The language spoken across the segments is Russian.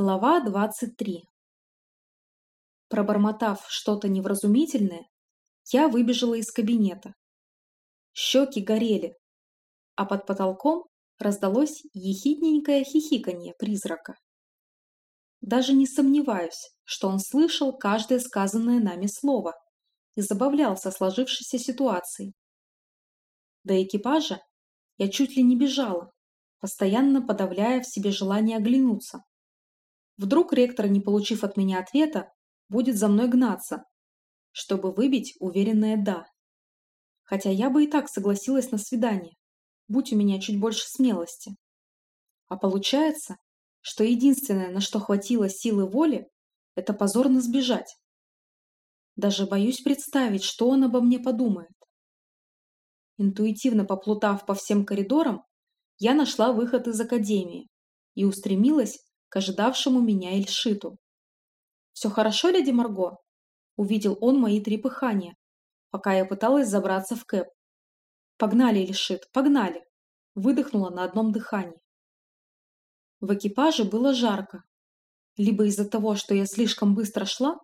Глава 23 Пробормотав что-то невразумительное, я выбежала из кабинета. Щеки горели, а под потолком раздалось ехидненькое хихиканье призрака. Даже не сомневаюсь, что он слышал каждое сказанное нами слово и забавлялся сложившейся ситуацией. До экипажа я чуть ли не бежала, постоянно подавляя в себе желание оглянуться. Вдруг ректор, не получив от меня ответа, будет за мной гнаться, чтобы выбить уверенное «да». Хотя я бы и так согласилась на свидание, будь у меня чуть больше смелости. А получается, что единственное, на что хватило силы воли, это позорно сбежать. Даже боюсь представить, что он обо мне подумает. Интуитивно поплутав по всем коридорам, я нашла выход из академии и устремилась к ожидавшему меня Эльшиту. «Все хорошо, леди Марго?» Увидел он мои три пыхания, пока я пыталась забраться в кэп. «Погнали, Эльшит, погнали!» Выдохнула на одном дыхании. В экипаже было жарко. Либо из-за того, что я слишком быстро шла,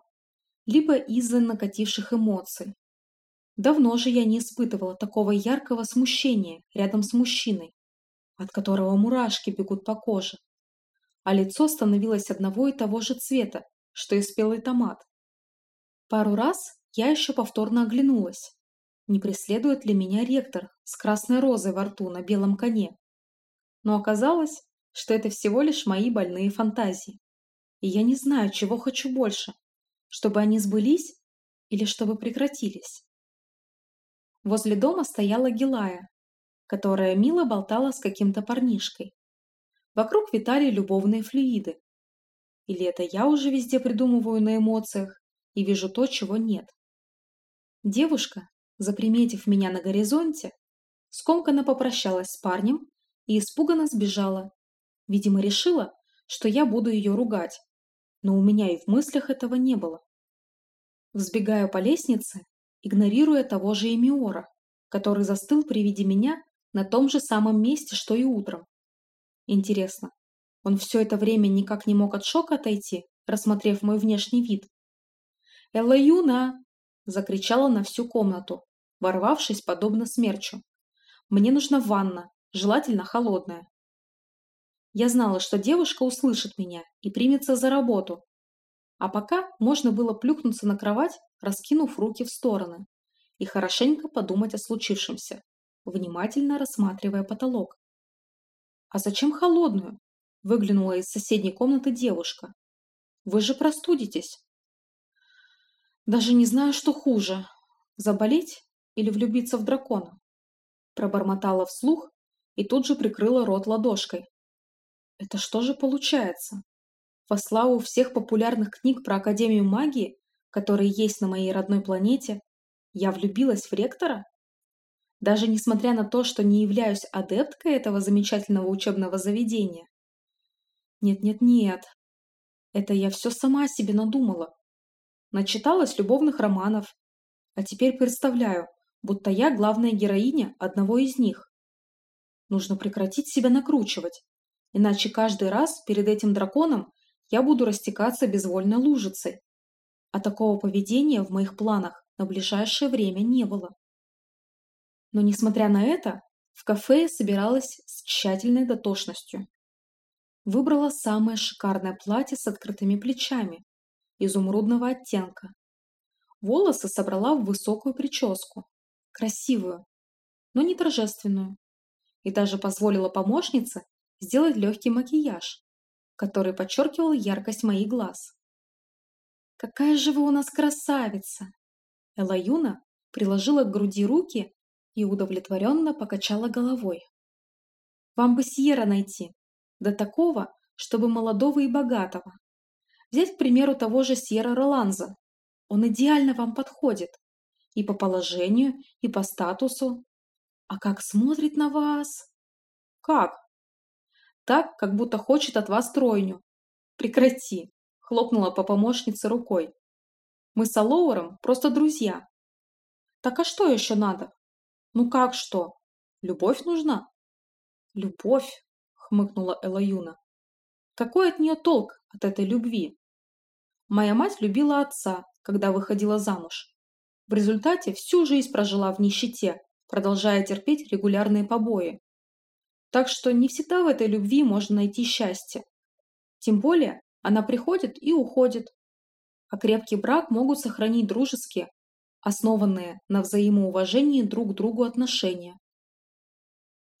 либо из-за накативших эмоций. Давно же я не испытывала такого яркого смущения рядом с мужчиной, от которого мурашки бегут по коже, а лицо становилось одного и того же цвета, что и спелый томат. Пару раз я еще повторно оглянулась, не преследует ли меня ректор с красной розой во рту на белом коне. Но оказалось, что это всего лишь мои больные фантазии. И я не знаю, чего хочу больше, чтобы они сбылись или чтобы прекратились. Возле дома стояла Гилая, которая мило болтала с каким-то парнишкой. Вокруг витали любовные флюиды. Или это я уже везде придумываю на эмоциях и вижу то, чего нет. Девушка, заприметив меня на горизонте, скомканно попрощалась с парнем и испуганно сбежала. Видимо, решила, что я буду ее ругать, но у меня и в мыслях этого не было. Взбегаю по лестнице, игнорируя того же Эмиора, который застыл при виде меня на том же самом месте, что и утром. Интересно, он все это время никак не мог от шока отойти, рассмотрев мой внешний вид? «Элла Юна!» – закричала на всю комнату, ворвавшись подобно смерчу. «Мне нужна ванна, желательно холодная». Я знала, что девушка услышит меня и примется за работу. А пока можно было плюхнуться на кровать, раскинув руки в стороны, и хорошенько подумать о случившемся внимательно рассматривая потолок. «А зачем холодную?» – выглянула из соседней комнаты девушка. «Вы же простудитесь». «Даже не знаю, что хуже – заболеть или влюбиться в дракона?» Пробормотала вслух и тут же прикрыла рот ладошкой. «Это что же получается? Во славу всех популярных книг про Академию магии, которые есть на моей родной планете, я влюбилась в ректора?» Даже несмотря на то, что не являюсь адепткой этого замечательного учебного заведения. Нет-нет-нет, это я все сама себе надумала. Начиталась любовных романов, а теперь представляю, будто я главная героиня одного из них. Нужно прекратить себя накручивать, иначе каждый раз перед этим драконом я буду растекаться безвольной лужицей. А такого поведения в моих планах на ближайшее время не было. Но, несмотря на это, в кафе я собиралась с тщательной дотошностью. Выбрала самое шикарное платье с открытыми плечами, изумрудного оттенка. Волосы собрала в высокую прическу, красивую, но не торжественную. И даже позволила помощнице сделать легкий макияж, который подчеркивал яркость моих глаз. «Какая же вы у нас красавица!» Элаюна приложила к груди руки и удовлетворенно покачала головой. Вам бы Сьерра найти, до такого, чтобы молодого и богатого. Взять, к примеру, того же Сьерра Роланза. Он идеально вам подходит. И по положению, и по статусу. А как смотрит на вас? Как? Так, как будто хочет от вас тройню. Прекрати, хлопнула по помощнице рукой. Мы с Алоуром просто друзья. Так а что еще надо? Ну как что? Любовь нужна? Любовь, хмыкнула Элаюна. Какой от нее толк от этой любви? Моя мать любила отца, когда выходила замуж. В результате всю жизнь прожила в нищете, продолжая терпеть регулярные побои. Так что не всегда в этой любви можно найти счастье. Тем более, она приходит и уходит. А крепкий брак могут сохранить дружеские, основанные на взаимоуважении друг к другу отношения.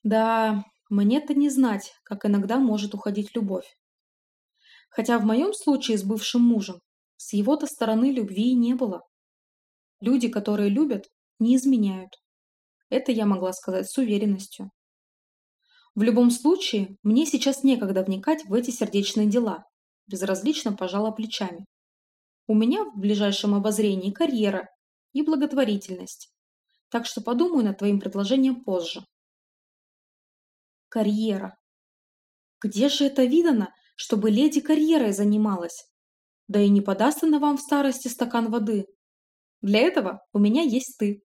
Да, мне-то не знать, как иногда может уходить любовь. Хотя в моем случае с бывшим мужем с его-то стороны любви и не было. Люди, которые любят, не изменяют. Это я могла сказать с уверенностью. В любом случае, мне сейчас некогда вникать в эти сердечные дела. Безразлично пожала плечами. У меня в ближайшем обозрении карьера и благотворительность. Так что подумаю над твоим предложением позже. Карьера. Где же это видано, чтобы леди карьерой занималась? Да и не подаст она вам в старости стакан воды. Для этого у меня есть ты.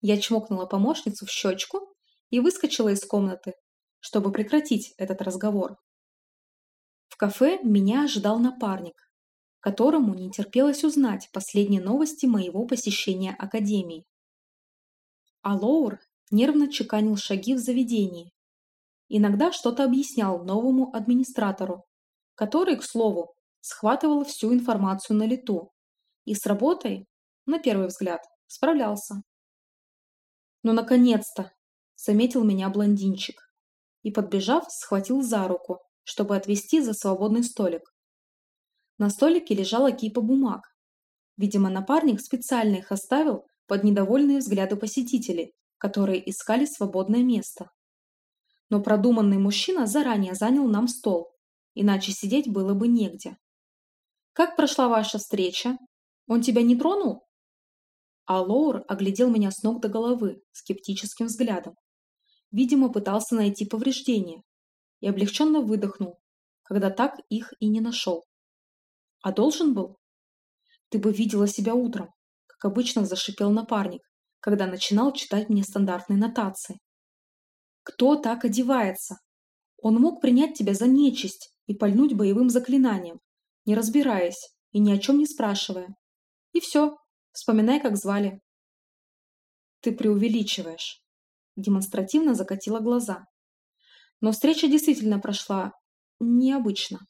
Я чмокнула помощницу в щечку и выскочила из комнаты, чтобы прекратить этот разговор. В кафе меня ожидал напарник, которому не терпелось узнать последние новости моего посещения Академии. А Лоур нервно чеканил шаги в заведении. Иногда что-то объяснял новому администратору, который, к слову, схватывал всю информацию на лету и с работой, на первый взгляд, справлялся. «Ну, наконец-то!» – заметил меня блондинчик и, подбежав, схватил за руку, чтобы отвести за свободный столик. На столике лежала кипа бумаг. Видимо, напарник специально их оставил под недовольные взгляды посетителей, которые искали свободное место. Но продуманный мужчина заранее занял нам стол, иначе сидеть было бы негде. «Как прошла ваша встреча? Он тебя не тронул?» А Лоур оглядел меня с ног до головы скептическим взглядом. Видимо, пытался найти повреждения и облегченно выдохнул, когда так их и не нашел. А должен был? Ты бы видела себя утром, как обычно зашипел напарник, когда начинал читать мне стандартные нотации. Кто так одевается? Он мог принять тебя за нечисть и пальнуть боевым заклинанием, не разбираясь и ни о чем не спрашивая. И все, вспоминай, как звали. Ты преувеличиваешь. Демонстративно закатила глаза. Но встреча действительно прошла необычно.